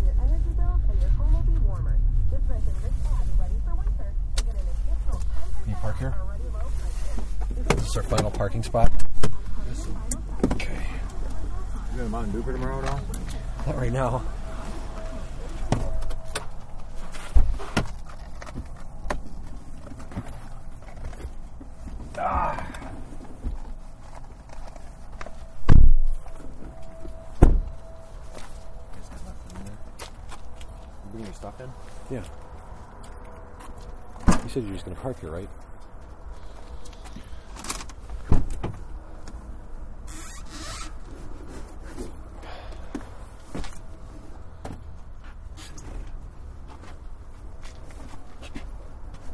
on your energy bills and your home will be warmer. Just mention this ad ready for winter and get an additional 10% Can you park here? off already low prices. This is our final parking spot. Okay. You going to Mountain Dew for tomorrow now? Not right now. Ah. You bringing your stuff in? Yeah. You said you're just going to park here, right?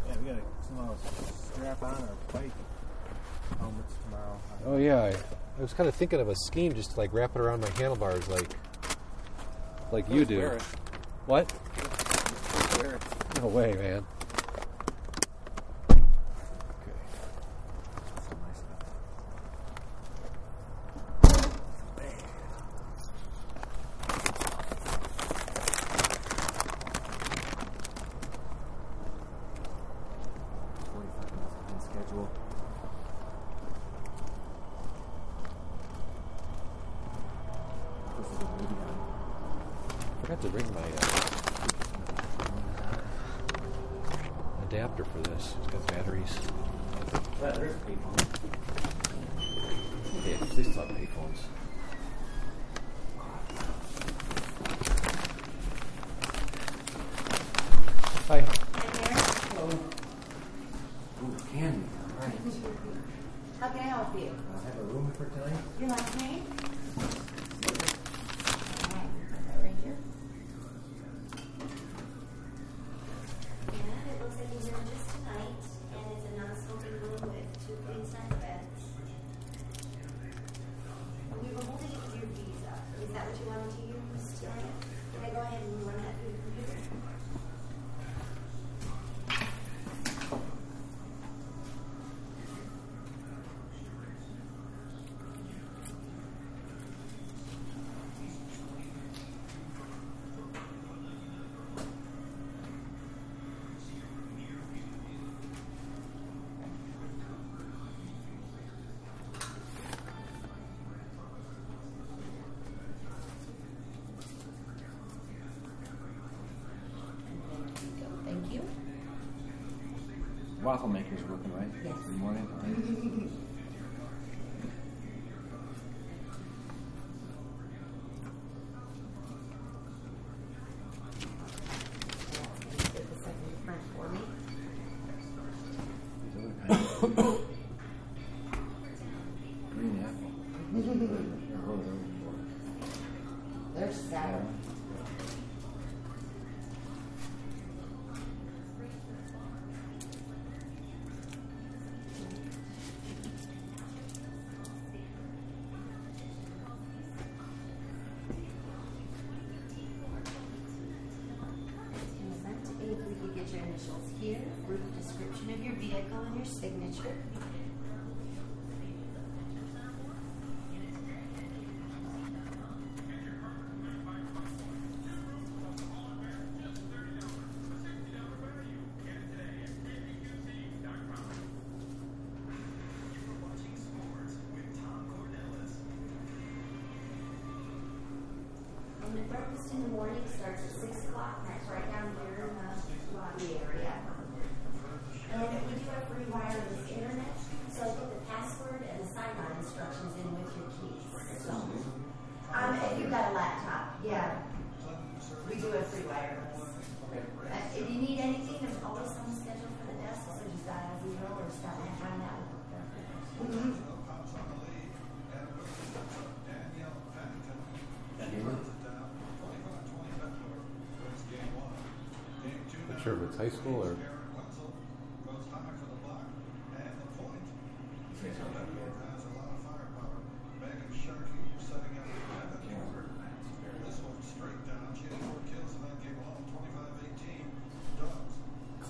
Yeah, we got to somehow strap on our bike helmets tomorrow. Oh yeah, I, I was kind of thinking of a scheme just to like wrap it around my handlebars, like like you do. What? No way, man. That's some nice stuff. Forty-five minutes behind schedule. This is a movie on. Forgot to bring my uh, adapter for this. It's got batteries. Yeah, there's a payphone. Okay, they payphones. Hi. Ooh, candy. All right. How can I help you? I have a room for tonight. Your last name? Alright, right here. And it looks like he's in just tonight, and it's a non-smoking room with two queen size beds. And we were holding it with your visa. Is that what you wanted to use tonight? Can I go ahead and run that through the computer? Thank you. Waffle maker's working, right? Yes. Good morning. your initials here, brief description of your vehicle and your signature. And the breakfast in the morning starts at six o'clock, and that's right down here in the lobby area. And we do have free wireless internet, so put the password and the sign-on instructions in with your keys. So, um, if you've got a laptop, yeah, we do have free wireless. Uh, if you need anything, there's always some schedule for the desk, so just dial zero or stop and find out. Not sure if it's high school or.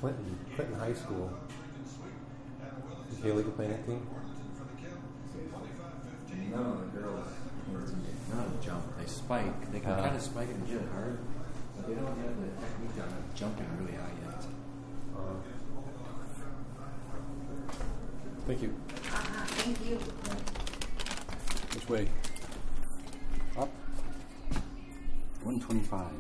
Clinton, Clinton High School. Is Haley playing that team? None the girls, none of them jump. They spike. They can Uh. kind of spike and hit it hard. But they don't have the technique on it jumping really high yet. Thank you. Uh-huh, thank you. Which way? Up? 125.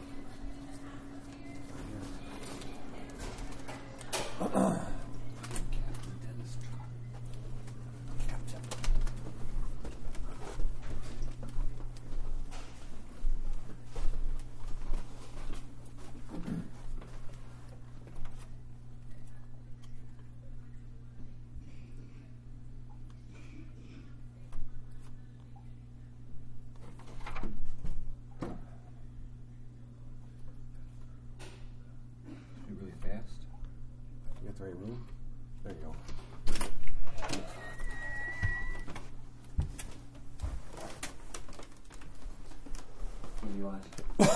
Be really fast. You got the right room? There you go. What do you want? Doesn't matter. Can't believe you're in ground level. It's make a lot of noise in the morning.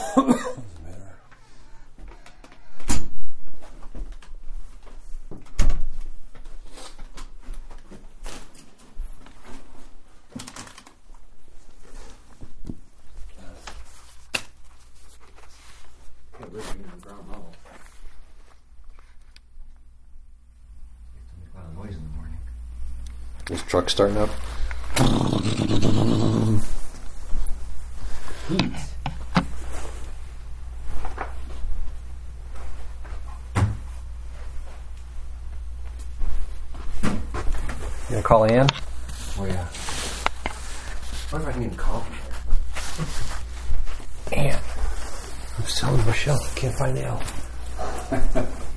This truck starting up. Call Ann? Oh yeah. What if I can even call? Ann. I'm selling Michelle. I can't find Al.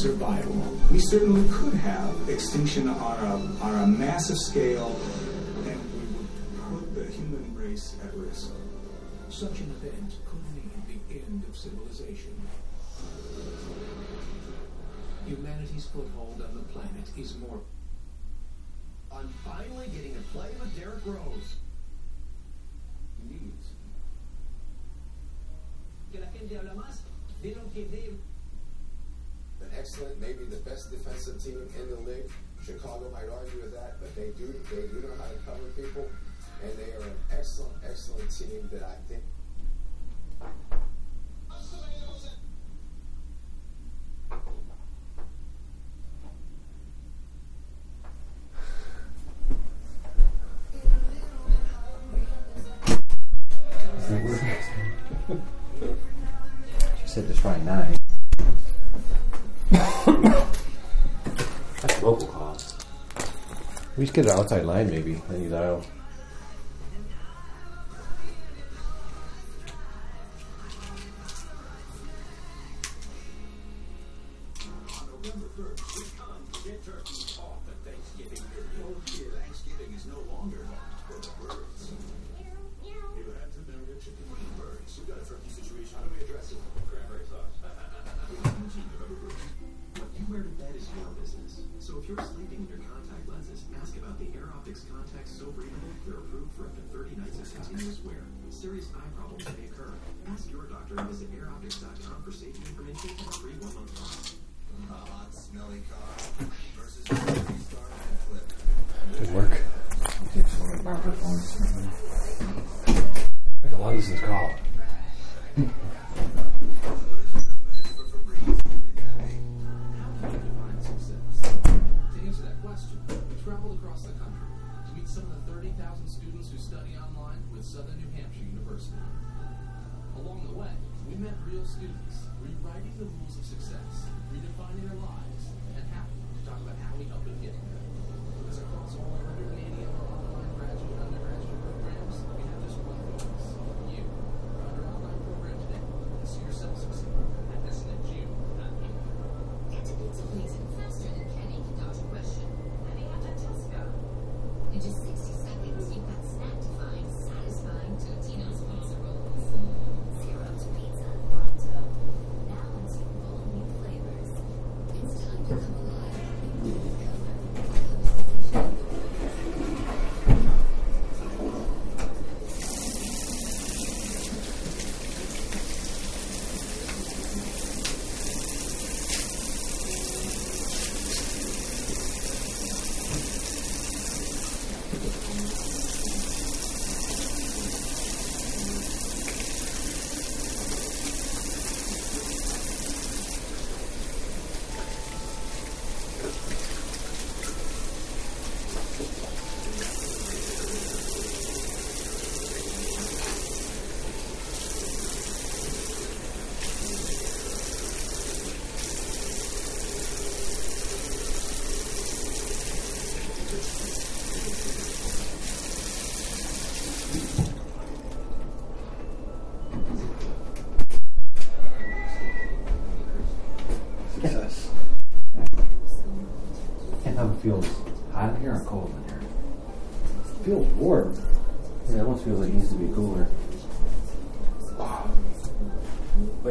survival. We certainly could have extinction on a, on a massive scale, and we would put the human race at risk. Such an event could mean the end of civilization. Humanity's foothold on the planet is more. I'm finally getting to play with Derrick Rose. Needs. Que la gente habla más de lo que debe. Excellent, maybe the best defensive team in the league. Chicago might argue with that, but they do they do know how to cover people, and they are an excellent, excellent team that I think. Address it? Cranberry sauce. November 1st. What you business. So if you're sleeping in your the contacts so breathable they're approved for up to 30 nights of continuous wear. Serious eye problems may occur. Ask your doctor and visit airoptix.com for safety information and a free one-month trial. A hot, smelly car versus a three-star flip. Didn't work. Takes one the barber phones. Like a lot Oh, this is called.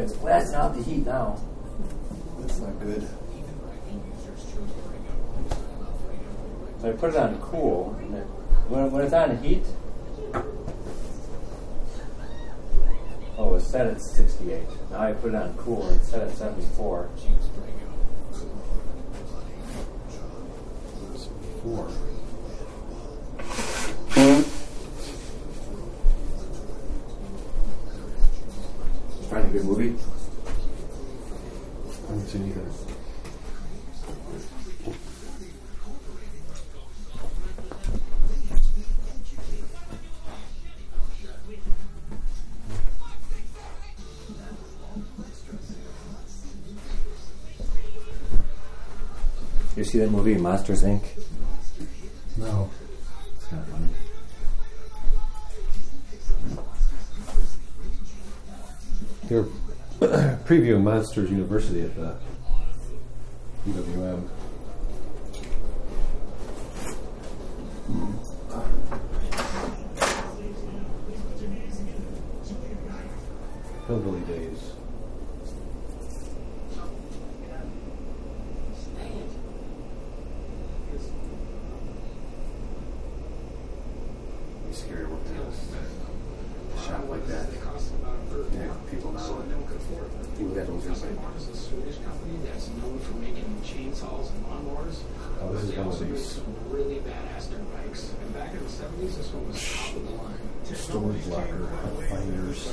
But it's blasting out the heat now. That's not good. So I put it on cool. it- When, when it's on heat, oh, it's set at 68. Now I put it on cool and it's set at 74. Four. You see that movie, Monsters Inc.? Previewing Monsters University at the UWM. Hillbilly days. Scary working in a shop like that. Yeah, people now. People that don't just like. Mars is a Swedish company that's known for making chainsaws and lawnmowers. Oh, this is one of also make these. some really badass dirt bikes. And back in the 70s, this one was top of the line. Storage locker, finders.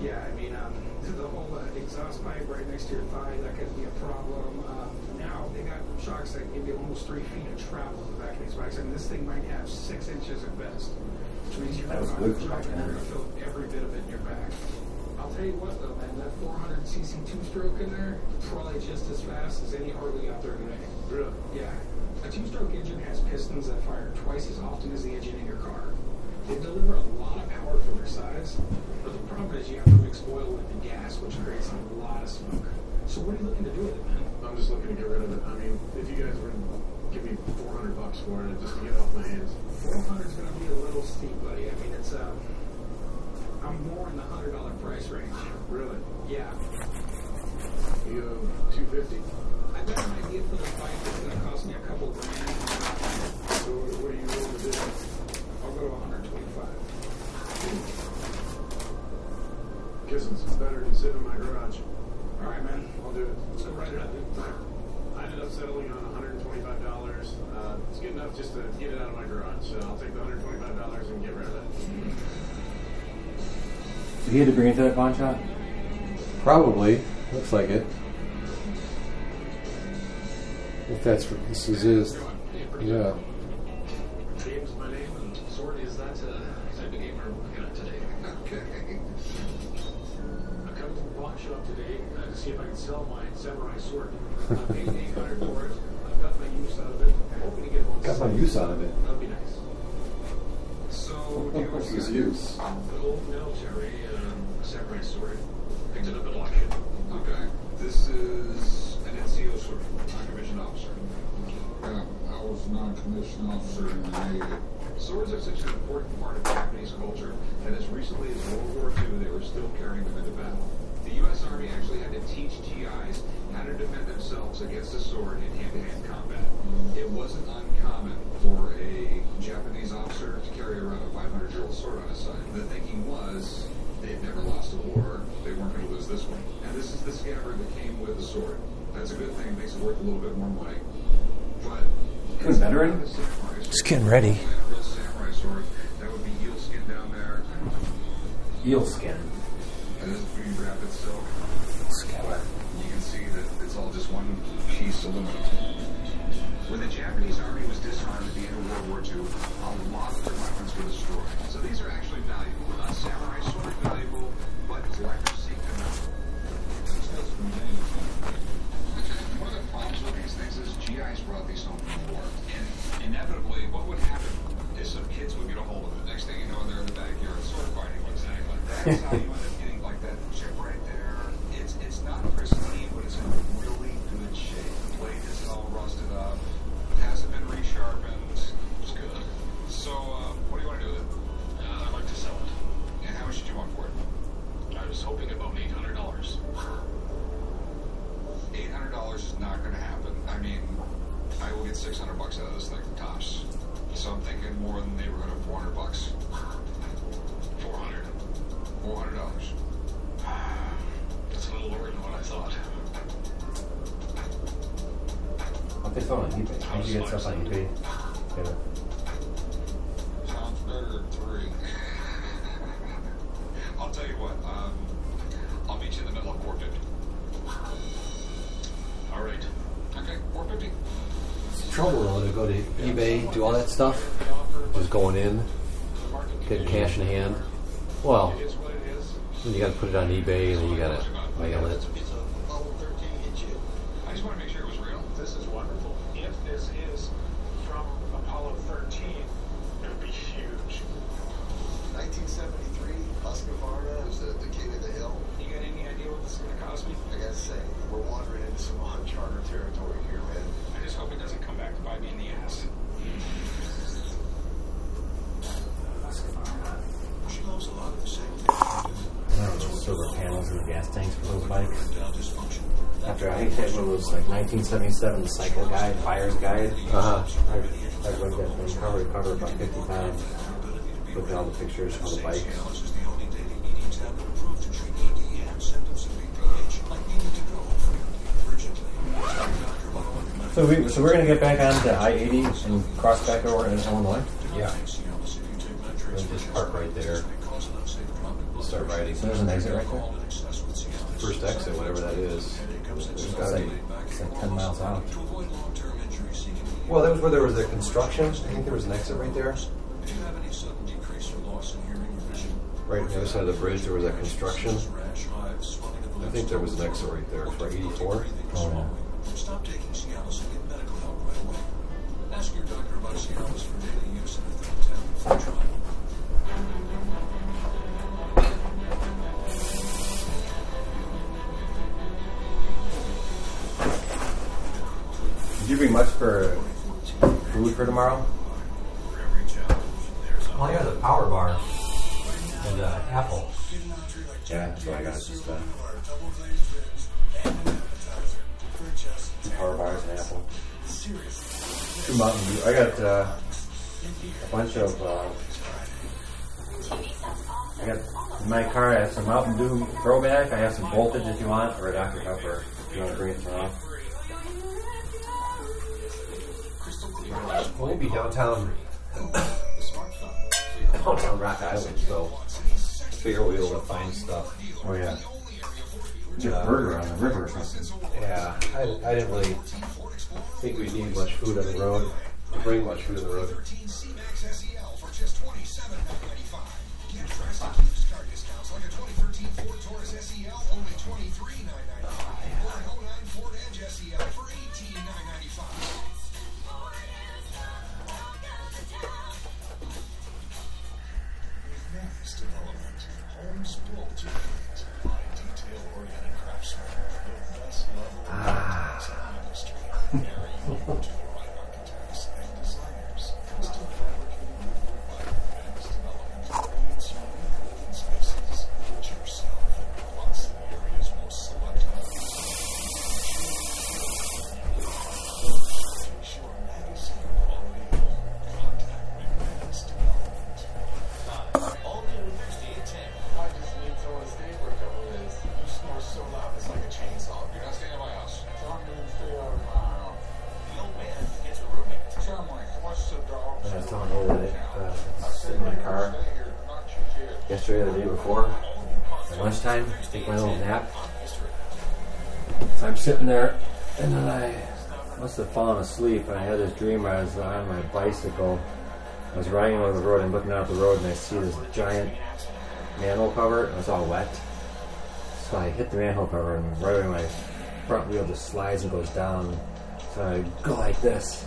Yeah, I mean, um, the whole uh, exhaust pipe right next to your thigh, that could be a problem. Um, now they got shocks that give you almost three feet of travel in the back of these bikes, and this thing might have six inches at best, which means you're That was going good for to back you're then. going to feel every bit of it in your back. I'll tell you what though, man, that 400 cc two-stroke in there, probably just as fast as any Harley out there today. Really? Yeah. A two-stroke engine has pistons that fire twice as often as the engine in your car. They deliver a lot of power for their size, but the problem is you have to mix oil with the gas, which creates a lot of smoke. So what are you looking to do with it, man? I'm just looking to get rid of it. I mean, if you guys were to give me 400 bucks for it, just to get it off my hands. 400 is going to be a little steep, buddy. I mean, it's um, I'm more in the hundred dollar price range. Really? Yeah. You go 250. I got an idea for the bike that's going to cost me a couple grand. So what are you willing to do? I'll go to 125. Guess it's better than sitting in my garage. All right, man. I'll do it. Let's go write it. I ended up settling on $125. Uh, it's good enough just to get it out of my garage. So I'll take the $125 and get rid of it. Did he had to bring it to that pawn shop? Probably. Looks like it. If that's what this is, is yeah. James, my name, and sword is that uh, type of game we're looking at today. Okay. I come to the pawn shop today to see if I can sell my samurai sword. I paid 800 for it. I've got my use out of it. I'm hoping to get one. Got my use out of it. That'd be nice. So, do you What's his use? Good old military uh, samurai sword. Picked it up at auction. Okay. This is an NCO sword, non-commissioned officer. Yeah, I was a non-commissioned officer in the Navy. Swords are such an important part of Japanese culture that as recently as World War II, they were still carrying them into battle. The U.S. Army actually had to teach GIs how to defend themselves against a sword in hand-to-hand combat. It wasn't uncommon for a Japanese officer to carry around a 500-year-old sword on his side. The thinking was they'd never lost a war, they weren't going to lose this one. And this is the scabbard that came with the sword. That's a good thing, makes it worth a little bit more money. But Good veteran. Just getting ready. real samurai sword, that would be eel skin silk. You can see that it's all just one piece aluminum. When the Japanese army was disarmed at the end of World War II, a lot of their weapons were destroyed. So these are actually valuable. Not samurai sword valuable, but collectors seek them out. One of the problems with these things is GIs brought these home from war. And inevitably, what would happen is some kids would get a hold of it. Next thing you know, they're in the backyard sword fighting. Exactly. That's how 600 bucks out of this thing, tops. So I'm thinking more in the neighborhood of 400 bucks. 400. 400 dollars. That's a little lower than what I thought. I'll get on eBay. I can get stuff on eBay. Yeah. Stuff, just going in, getting cash in hand. Well, then you got to put it on eBay and then you got to mail it. I just want to make sure it was real. This is wonderful. If this is from Apollo 13, it would be huge. 1973, Husqvarna is the, the king of the hill. You got any idea what this is going to cost me? I gotta say, we're wandering into some uncharted territory here, man. I just hope it doesn't come back to bite me in the ass. She loves a the same I don't know, those silver panels in the gas tanks for those bikes. After I one of those like 1977 cycle guide, buyer's guide. Uh huh. I, I read that thing cover to cover about 50 times. Looked at all the pictures of the bikes. So we so we're gonna get back onto I-80 and cross back over in Illinois. Yeah. Then just park right there. Start riding. So there's an exit right there. First exit, whatever that is. There's It's gotta like, it's like 10 miles out. Well, that was where there was a construction. I think there was an exit right there. Right on the other side of the bridge, there was a construction. I think there was an exit right there for 84. Oh, yeah. For tomorrow? Well, I got a power bar and uh, apple. Yeah, that's what I got. Just uh, power bars and an apple. Two Mountain Dew. I got uh, a bunch of. Uh, I got in my car. I have some Mountain Dew throwback. I have some Voltage if you want, or a Dr Pepper if you want to bring it tomorrow. We'll be downtown, downtown Rock Island, so figure we'll be able to find stuff. Oh yeah. Get a burger on the river or something. Yeah, I, I didn't really think we'd need much food on the road. To bring much food on the road. So I'm sitting there, and then I must have fallen asleep, and I had this dream where I was on my bicycle. I was riding over the road and looking out the road, and I see this giant manhole cover, and it's all wet. So I hit the manhole cover, and right away my front wheel just slides and goes down. So I go like this.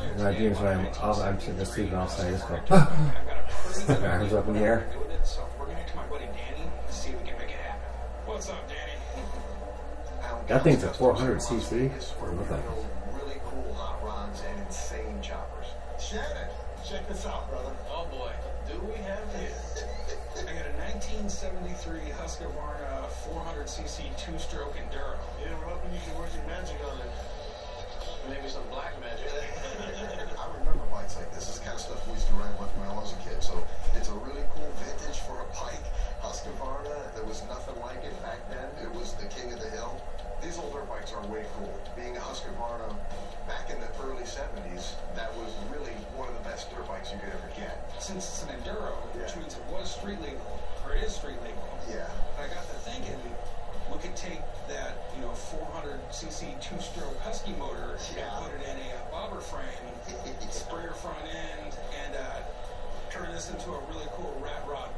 And my dreams when I'm, all, I'm sitting asleep and all of a sudden I just go, my arms up in the air. So we're going to to my buddy Danny to see if we can make it happen. What's up, Danny? That thing's a 400 cc. What the- Really cool hot rods and insane choppers. Shannon, check this out, brother. Oh boy, do we have this? I got a 1973 Husqvarna 400cc two-stroke Enduro. Yeah, we're hoping you can work your magic on it. Maybe some black magic. I remember bikes like this. This is the kind of stuff we used to ride with when I was a kid. So it's a really cool vintage for a bike. Husqvarna, there was nothing like it back then. It was the king of the hill. These old dirt bikes are way cool. Being a Husqvarna back in the early 70s, that was really one of the best dirt bikes you could ever get. Since it's an Enduro, which means it was street legal, or it is street legal. Yeah. I got to thinking, we could take that, you know, 400cc two-stroke Husky motor and put it in a uh, bobber frame, springer front end, and uh, turn this into a really cool rat rod